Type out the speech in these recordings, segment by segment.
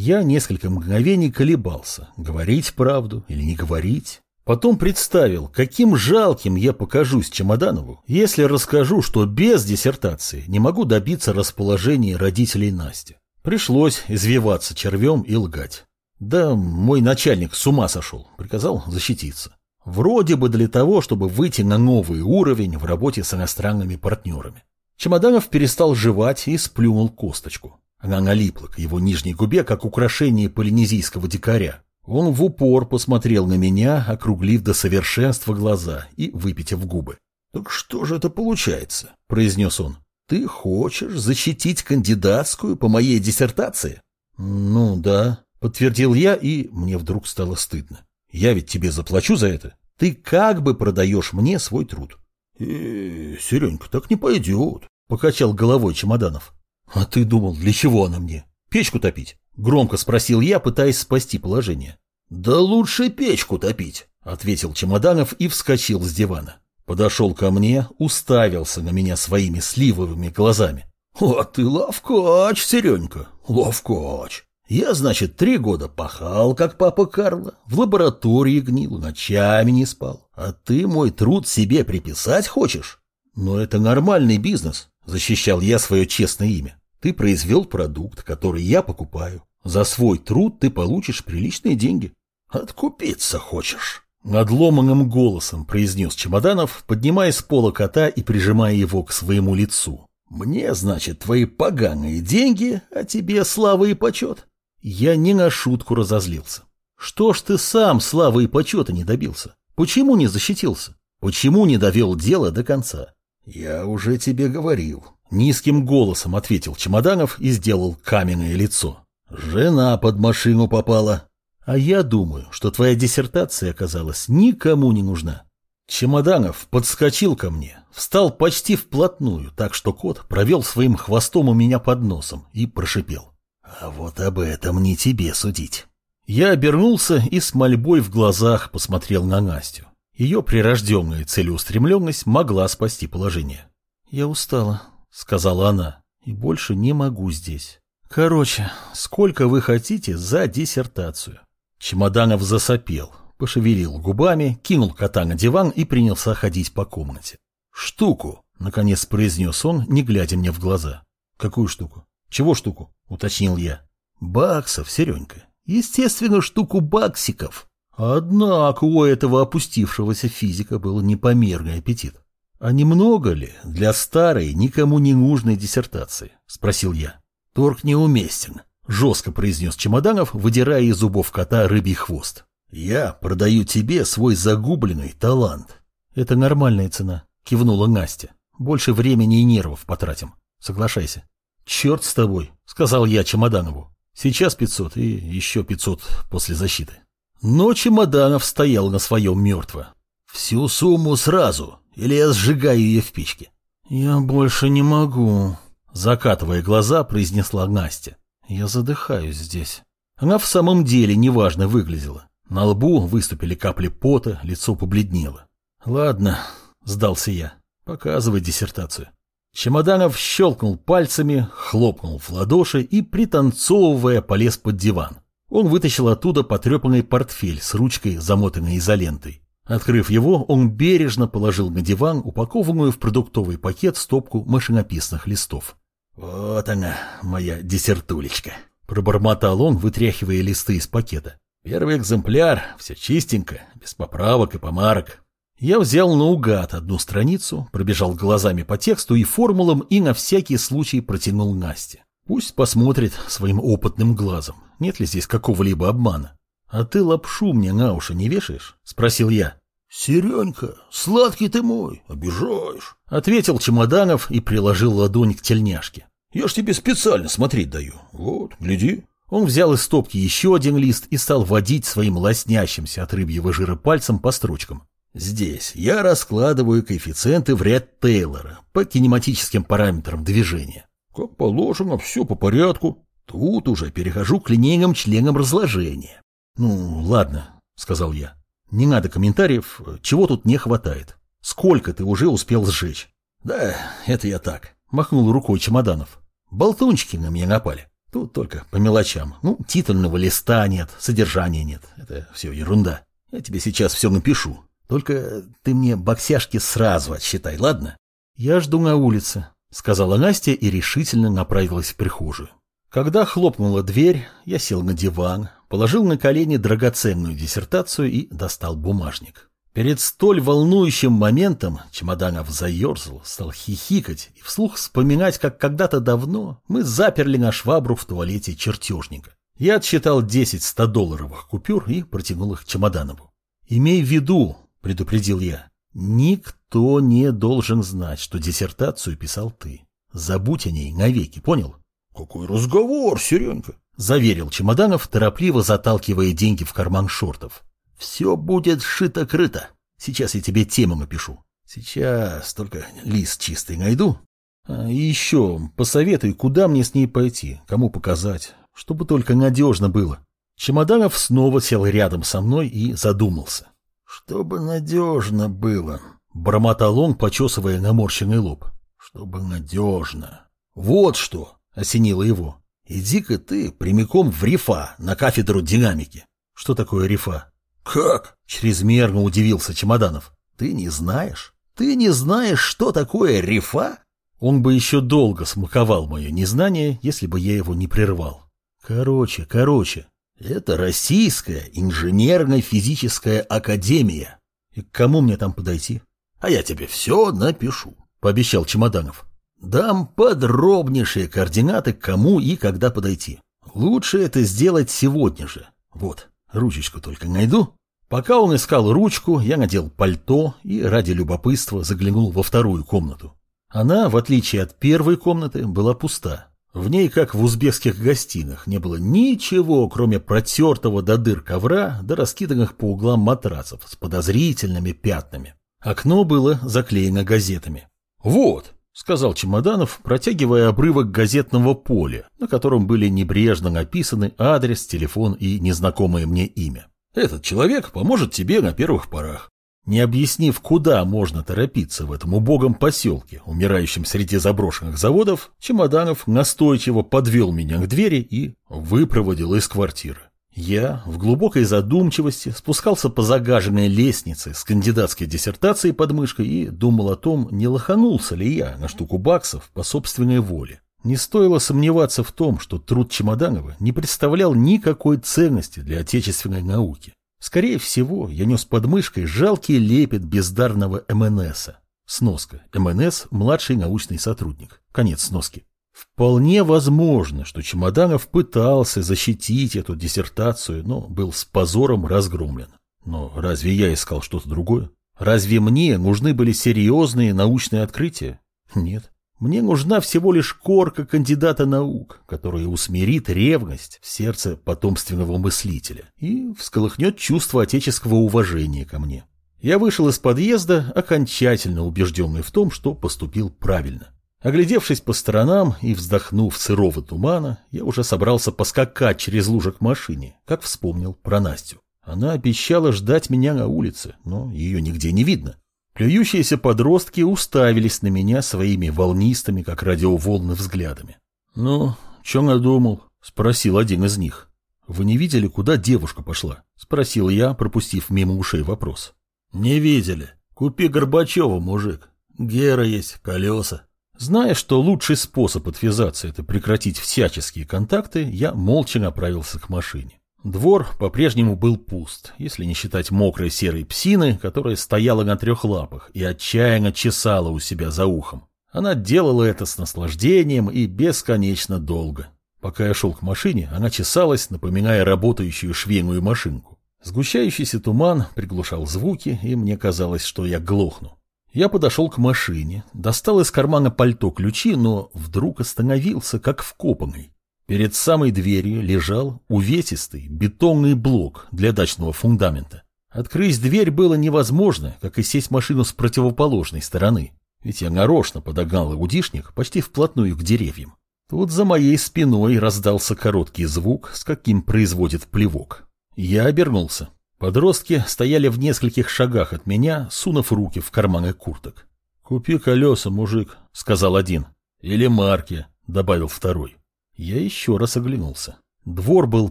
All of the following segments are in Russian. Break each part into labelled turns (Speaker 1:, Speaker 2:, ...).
Speaker 1: Я несколько мгновений колебался, говорить правду или не говорить. Потом представил, каким жалким я покажусь Чемоданову, если расскажу, что без диссертации не могу добиться расположения родителей Насти. Пришлось извиваться червем и лгать. Да, мой начальник с ума сошел, приказал защититься. Вроде бы для того, чтобы выйти на новый уровень в работе с иностранными партнерами. Чемоданов перестал жевать и сплюнул косточку. Она налипла к его нижней губе, как украшение полинезийского дикаря. Он в упор посмотрел на меня, округлив до совершенства глаза и выпитив губы. «Так что же это получается?» – произнес он. «Ты хочешь защитить кандидатскую по моей диссертации?» «Ну да», – подтвердил я, и мне вдруг стало стыдно. «Я ведь тебе заплачу за это. Ты как бы продаешь мне свой труд. «Э, Серенька, так не пойдет», — покачал головой Чемоданов. «А ты думал, для чего она мне? Печку топить?» — громко спросил я, пытаясь спасти положение. «Да лучше печку топить», — ответил Чемоданов и вскочил с дивана. Подошел ко мне, уставился на меня своими сливовыми глазами. «О, ты ловкач, Серенька, ловкач. Я, значит, три года пахал, как папа Карло, в лаборатории гнил, ночами не спал. А ты мой труд себе приписать хочешь? Но это нормальный бизнес, защищал я свое честное имя. Ты произвел продукт, который я покупаю. За свой труд ты получишь приличные деньги. Откупиться хочешь? Надломанным голосом произнес Чемоданов, поднимая с пола кота и прижимая его к своему лицу. «Мне, значит, твои поганые деньги, а тебе слава и почет. Я не на шутку разозлился. Что ж ты сам славы и почета не добился? Почему не защитился? Почему не довел дело до конца? Я уже тебе говорил. Низким голосом ответил Чемоданов и сделал каменное лицо. Жена под машину попала. А я думаю, что твоя диссертация оказалась никому не нужна. Чемоданов подскочил ко мне, встал почти вплотную, так что кот провел своим хвостом у меня под носом и прошипел. А вот об этом не тебе судить. Я обернулся и с мольбой в глазах посмотрел на Настю. Ее прирожденная целеустремленность могла спасти положение. «Я устала», — сказала она, — «и больше не могу здесь. Короче, сколько вы хотите за диссертацию?» Чемоданов засопел, пошевелил губами, кинул кота на диван и принялся ходить по комнате. «Штуку», — наконец произнес он, не глядя мне в глаза. «Какую штуку? Чего штуку?» — уточнил я. «Баксов, Серенька. Естественно, штуку баксиков». Однако у этого опустившегося физика был непомерный аппетит. «А немного ли для старой, никому не нужной диссертации?» — спросил я. «Торг неуместен», — жестко произнес Чемоданов, выдирая из зубов кота рыбий хвост. «Я продаю тебе свой загубленный талант». «Это нормальная цена», — кивнула Настя. «Больше времени и нервов потратим. Соглашайся». «Черт с тобой», — сказал я Чемоданову. «Сейчас пятьсот и еще пятьсот после защиты». Но Чемоданов стоял на своем мертво. «Всю сумму сразу, или я сжигаю ее в печке». «Я больше не могу», — закатывая глаза, произнесла Настя. «Я задыхаюсь здесь». Она в самом деле неважно выглядела. На лбу выступили капли пота, лицо побледнело. «Ладно», — сдался я, — «показывай диссертацию». Чемоданов щелкнул пальцами, хлопнул в ладоши и, пританцовывая, полез под диван. Он вытащил оттуда потрепанный портфель с ручкой, замотанной изолентой. Открыв его, он бережно положил на диван упакованную в продуктовый пакет стопку машинописных листов. «Вот она, моя десертулечка», — пробормотал он, вытряхивая листы из пакета. «Первый экземпляр, все чистенько, без поправок и помарок. Я взял наугад одну страницу, пробежал глазами по тексту и формулам и на всякий случай протянул Насте. Пусть посмотрит своим опытным глазом, нет ли здесь какого-либо обмана. «А ты лапшу мне на уши не вешаешь?» — спросил я. «Серенька, сладкий ты мой, обижаешь», — ответил Чемоданов и приложил ладонь к тельняшке. «Я ж тебе специально смотреть даю. Вот, гляди». Он взял из стопки еще один лист и стал водить своим лоснящимся от рыбьего жира пальцем по строчкам. Здесь я раскладываю коэффициенты в ряд Тейлора по кинематическим параметрам движения. Как положено, все по порядку. Тут уже перехожу к линейным членам разложения. Ну, ладно, сказал я. Не надо комментариев, чего тут не хватает. Сколько ты уже успел сжечь? Да, это я так. Махнул рукой чемоданов. Болтунчики на меня напали. Тут только по мелочам. Ну, титульного листа нет, содержания нет. Это все ерунда. Я тебе сейчас все напишу. Только ты мне боксяшки сразу отсчитай, ладно? Я жду на улице, сказала Настя и решительно направилась в прихожую. Когда хлопнула дверь, я сел на диван, положил на колени драгоценную диссертацию и достал бумажник. Перед столь волнующим моментом Чемоданов заерзал, стал хихикать и вслух вспоминать, как когда-то давно мы заперли на швабру в туалете чертежника. Я отсчитал 10 100-долларовых купюр и протянул их Чемоданову. «Имей в виду», — предупредил я, — «никто не должен знать, что диссертацию писал ты. Забудь о ней навеки, понял?»
Speaker 2: «Какой разговор, Серенька?»
Speaker 1: — заверил Чемоданов, торопливо заталкивая деньги в карман шортов. Все будет шито-крыто. Сейчас я тебе тему напишу. Сейчас только лист чистый найду. А, и еще посоветуй, куда мне с ней пойти, кому показать, чтобы только надежно было. Чемоданов снова сел рядом со мной и задумался.
Speaker 2: Чтобы надежно было,
Speaker 1: бормотал он, почесывая наморщенный лоб.
Speaker 2: Чтобы надежно.
Speaker 1: Вот что, осенило его. Иди-ка ты прямиком в рифа на кафедру динамики. Что такое рифа?
Speaker 2: «Как?»
Speaker 1: — чрезмерно удивился Чемоданов. «Ты не знаешь? Ты не знаешь, что такое рифа?» Он бы еще долго смаковал мое незнание, если бы я его не прервал. Короче, короче, это Российская инженерно-физическая академия. И к кому мне там подойти?
Speaker 2: А я тебе все напишу,
Speaker 1: пообещал Чемоданов. Дам подробнейшие координаты, кому и когда подойти. Лучше это сделать сегодня же. Вот, ручечку только найду. Пока он искал ручку, я надел пальто и ради любопытства заглянул во вторую комнату. Она, в отличие от первой комнаты, была пуста. В ней, как в узбекских гостинах, не было ничего, кроме протертого до дыр ковра да раскиданных по углам матрацев с подозрительными пятнами. Окно было заклеено газетами. «Вот», — сказал Чемоданов, протягивая обрывок газетного поля, на котором были небрежно написаны адрес, телефон и незнакомое мне имя. Этот человек поможет тебе на первых порах. Не объяснив, куда можно торопиться в этом убогом поселке, умирающем среди заброшенных заводов, Чемоданов настойчиво подвел меня к двери и выпроводил из квартиры. Я в глубокой задумчивости спускался по загаженной лестнице с кандидатской диссертацией под мышкой и думал о том, не лоханулся ли я на штуку баксов по собственной воле. Не стоило сомневаться в том, что труд Чемоданова не представлял никакой ценности для отечественной науки. Скорее всего, я нес под мышкой жалкий лепет бездарного МНСа. Сноска. МНС – младший научный сотрудник. Конец сноски. Вполне возможно, что Чемоданов пытался защитить эту диссертацию, но был с позором разгромлен. Но разве я искал что-то другое? Разве мне нужны были серьезные научные открытия? Нет. Мне нужна всего лишь корка кандидата наук, которая усмирит ревность в сердце потомственного мыслителя и всколыхнет чувство отеческого уважения ко мне. Я вышел из подъезда, окончательно убежденный в том, что поступил правильно. Оглядевшись по сторонам и вздохнув сырого тумана, я уже собрался поскакать через лужи к машине, как вспомнил про Настю. Она обещала ждать меня на улице, но ее нигде не видно. Плюющиеся подростки уставились на меня своими волнистыми, как радиоволны, взглядами. «Ну, что надумал?» — спросил один из них. «Вы не видели, куда девушка пошла?» — спросил я, пропустив мимо ушей вопрос.
Speaker 2: «Не видели. Купи Горбачева, мужик. Гера есть, колеса».
Speaker 1: Зная, что лучший способ отвязаться — это прекратить всяческие контакты, я молча направился к машине. Двор по-прежнему был пуст, если не считать мокрой серой псины, которая стояла на трех лапах и отчаянно чесала у себя за ухом. Она делала это с наслаждением и бесконечно долго. Пока я шел к машине, она чесалась, напоминая работающую швейную машинку. Сгущающийся туман приглушал звуки, и мне казалось, что я глохну. Я подошел к машине, достал из кармана пальто ключи, но вдруг остановился, как вкопанный. Перед самой дверью лежал увесистый бетонный блок для дачного фундамента. Открыть дверь было невозможно, как и сесть в машину с противоположной стороны. Ведь я нарочно подогнал аудишник почти вплотную к деревьям. Тут за моей спиной раздался короткий звук, с каким производит плевок. Я обернулся. Подростки стояли в нескольких шагах от меня, сунув руки в карманы курток. «Купи колеса, мужик», — сказал один. «Или марки», — добавил второй. Я еще раз оглянулся. Двор был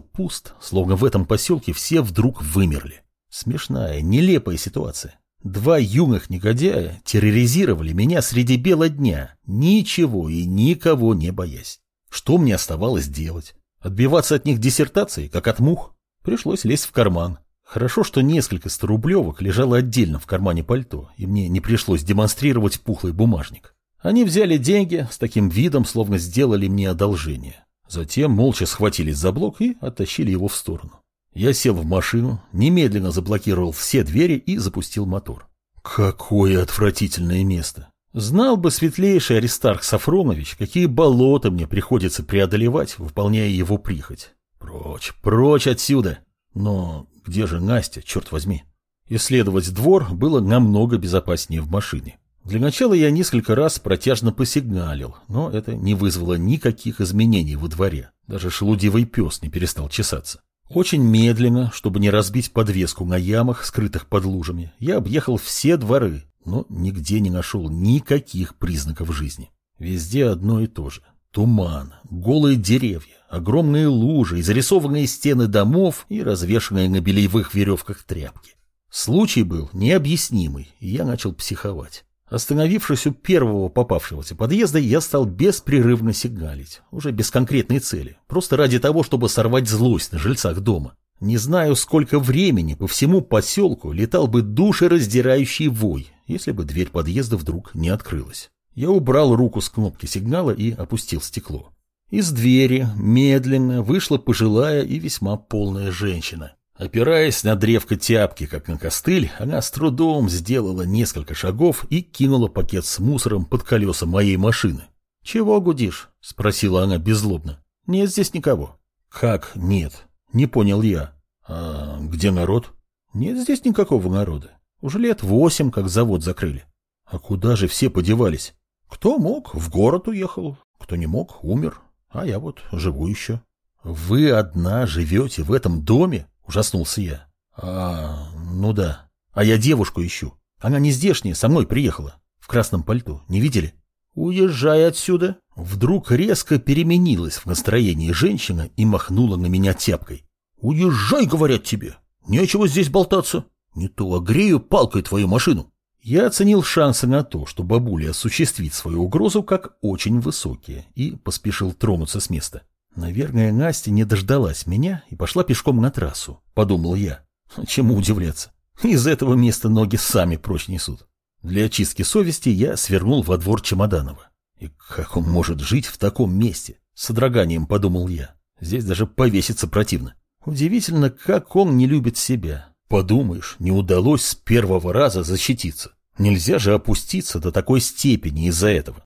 Speaker 1: пуст, словно в этом поселке все вдруг вымерли. Смешная, нелепая ситуация. Два юных негодяя терроризировали меня среди бела дня, ничего и никого не боясь. Что мне оставалось делать? Отбиваться от них диссертацией, как от мух? Пришлось лезть в карман. Хорошо, что несколько сторублевок лежало отдельно в кармане пальто, и мне не пришлось демонстрировать пухлый бумажник. Они взяли деньги с таким видом, словно сделали мне одолжение. Затем молча схватились за блок и оттащили его в сторону. Я сел в машину, немедленно заблокировал все двери и запустил мотор. Какое отвратительное место! Знал бы светлейший Аристарх Сафронович, какие болота мне приходится преодолевать, выполняя его прихоть. Прочь, прочь отсюда! Но где же Настя, черт возьми? Исследовать двор было намного безопаснее в машине. Для начала я несколько раз протяжно посигналил, но это не вызвало никаких изменений во дворе. Даже шелудивый пес не перестал чесаться. Очень медленно, чтобы не разбить подвеску на ямах, скрытых под лужами, я объехал все дворы, но нигде не нашел никаких признаков жизни. Везде одно и то же. Туман, голые деревья, огромные лужи, зарисованные стены домов и развешанные на бельевых веревках тряпки. Случай был необъяснимый, и я начал психовать. Остановившись у первого попавшегося подъезда, я стал беспрерывно сигналить, уже без конкретной цели, просто ради того, чтобы сорвать злость на жильцах дома. Не знаю, сколько времени по всему поселку летал бы душераздирающий вой, если бы дверь подъезда вдруг не открылась. Я убрал руку с кнопки сигнала и опустил стекло. Из двери медленно вышла пожилая и весьма полная женщина. Опираясь на древко тяпки, как на костыль, она с трудом сделала несколько шагов и кинула пакет с мусором под колеса моей машины. «Чего гудишь?» — спросила она беззлобно. «Нет здесь никого». «Как нет?» — не понял я. «А где народ?» «Нет здесь никакого народа. Уже лет восемь, как завод закрыли». «А куда же все подевались?» «Кто мог, в город уехал. Кто не мог, умер. А я вот живу еще». «Вы одна живете в этом доме?» Ужаснулся я. А, ну да. А я девушку ищу. Она не здешняя, со мной приехала. В красном пальто. Не видели? Уезжай отсюда. Вдруг резко переменилась в настроении женщина и махнула на меня тяпкой. Уезжай, говорят тебе. Нечего здесь болтаться. Не то огрею палкой твою машину. Я оценил шансы на то, что бабуля осуществит свою угрозу как очень высокие, и поспешил тронуться с места. Наверное, Настя не дождалась меня и пошла пешком на трассу, подумал я. Чему удивляться? Из этого места ноги сами прочь несут. Для очистки совести я свернул во двор Чемоданова. И как он может жить в таком месте? С содроганием подумал я. Здесь даже повеситься противно. Удивительно, как он не любит себя. Подумаешь, не удалось с первого раза защититься. Нельзя же опуститься до такой степени из-за этого.